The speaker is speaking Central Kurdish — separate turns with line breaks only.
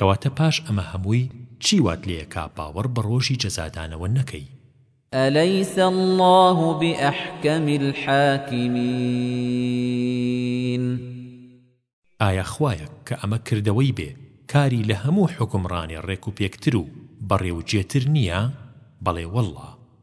کەواتە پاش ئەمە هەمووی چی وات لێکا باوەڕ بە ڕۆژی جەزادانەوە نەکەی؟
الیس اللە بأحکم الحاکمین.
ئایا خوایە کە ئەمە کردەوەی بێ کاری لە هەموو حوکمڕانێ ڕێکوپێکتر و بەڕێوجێتر نییە؟ بەڵێ واللە